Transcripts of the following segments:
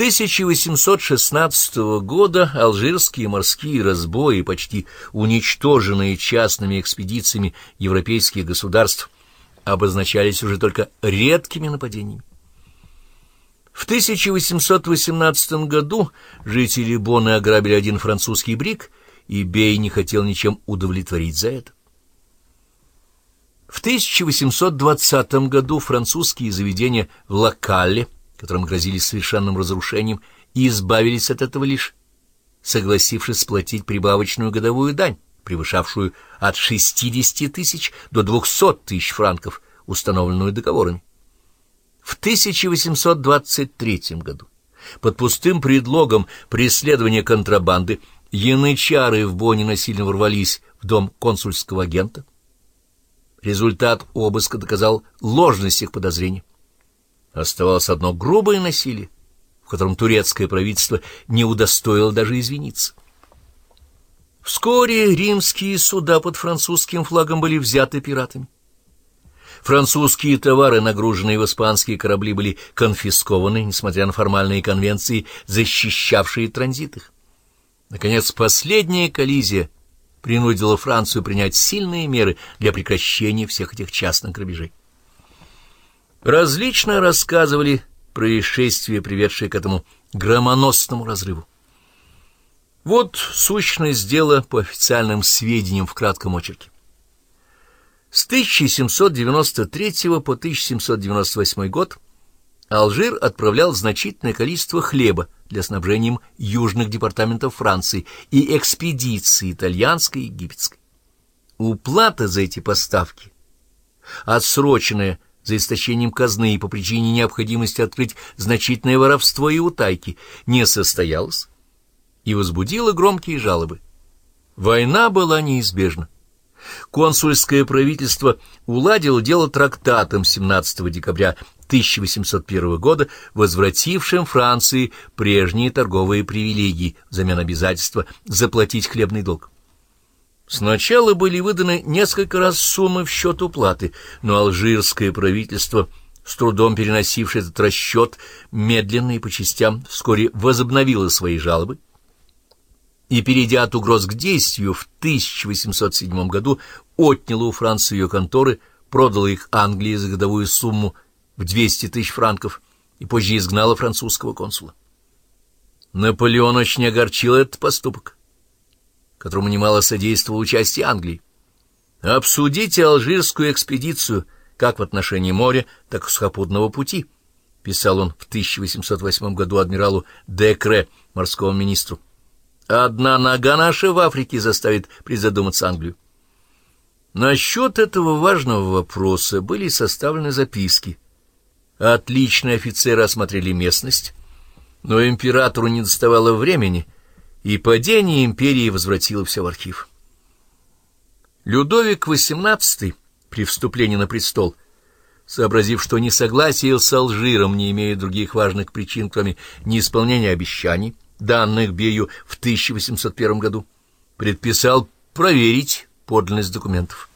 С 1816 года алжирские морские разбои, почти уничтоженные частными экспедициями европейских государств, обозначались уже только редкими нападениями. В 1818 году жители Бонны ограбили один французский брик, и Бей не хотел ничем удовлетворить за это. В 1820 году французские заведения в Локалле, которым грозили совершенным разрушением, избавились от этого лишь, согласившись сплатить прибавочную годовую дань, превышавшую от 60 тысяч до 200 тысяч франков, установленную договорами. В 1823 году под пустым предлогом преследования контрабанды янычары в Бонне насильно ворвались в дом консульского агента. Результат обыска доказал ложность их подозрений. Оставалось одно грубое насилие, в котором турецкое правительство не удостоило даже извиниться. Вскоре римские суда под французским флагом были взяты пиратами. Французские товары, нагруженные в испанские корабли, были конфискованы, несмотря на формальные конвенции, защищавшие транзит их. Наконец, последняя коллизия принудила Францию принять сильные меры для прекращения всех этих частных грабежей. Различно рассказывали происшествия, приведшие к этому громоносному разрыву. Вот сущность дела по официальным сведениям в кратком очерке. С 1793 по 1798 год Алжир отправлял значительное количество хлеба для снабжения южных департаментов Франции и экспедиции итальянской и египетской. Уплата за эти поставки, отсроченная за истощением казны и по причине необходимости открыть значительное воровство и утайки, не состоялась и возбудила громкие жалобы. Война была неизбежна. Консульское правительство уладило дело трактатом 17 декабря 1801 года, возвратившим Франции прежние торговые привилегии взамен обязательства заплатить хлебный долг. Сначала были выданы несколько раз суммы в счет уплаты, но алжирское правительство, с трудом переносившее этот расчет, медленно и по частям вскоре возобновило свои жалобы, и, перейдя от угроз к действию, в 1807 году отняло у Франции ее конторы, продало их Англии за годовую сумму в 200 тысяч франков и позже изгнала французского консула. Наполеон очень огорчил этот поступок, которому немало содействовало участие Англии. «Обсудите алжирскую экспедицию как в отношении моря, так и сухопутного пути», писал он в 1808 году адмиралу Декре, морскому министру. «Одна нога наша в Африке заставит призадуматься Англию». Насчет этого важного вопроса были составлены записки, Отличные офицеры осмотрели местность, но императору не доставало времени, и падение империи возвратило все в архив. Людовик XVIII при вступлении на престол, сообразив, что несогласие с Алжиром не имеет других важных причин, кроме неисполнения обещаний, данных Бею в 1801 году, предписал проверить подлинность документов.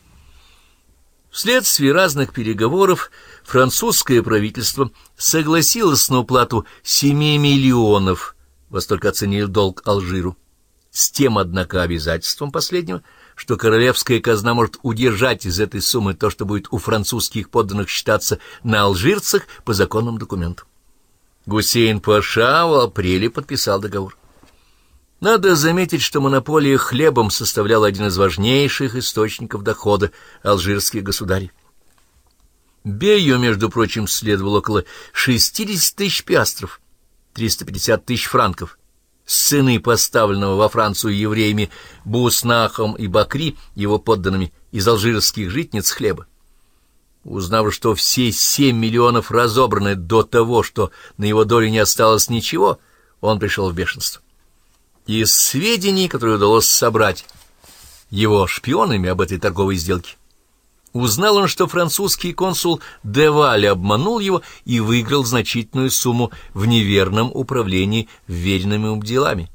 Вследствие разных переговоров французское правительство согласилось на уплату 7 миллионов, во столько оценили долг Алжиру, с тем, однако, обязательством последнего, что королевская казна может удержать из этой суммы то, что будет у французских подданных считаться на алжирцах по законным документам. Гусейн Паша в апреле подписал договор. Надо заметить, что монополия хлебом составляла один из важнейших источников дохода алжирских государей. Бею, между прочим, следовало около 60 тысяч пиастров, 350 тысяч франков. Сыны поставленного во Францию евреями Буснахом и Бакри, его подданными, из алжирских житниц хлеба. Узнав, что все семь миллионов разобраны до того, что на его долю не осталось ничего, он пришел в бешенство. Из сведений, которые удалось собрать его шпионами об этой торговой сделке, узнал он, что французский консул Деваль обманул его и выиграл значительную сумму в неверном управлении вверенными ему делами.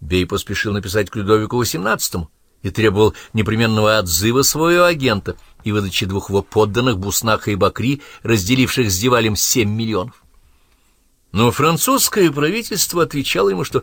Бей поспешил написать к Людовику XVIII и требовал непременного отзыва своего агента и выдачи двух его подданных Буснаха и Бакри, разделивших с Девалем семь миллионов. Но французское правительство отвечало ему, что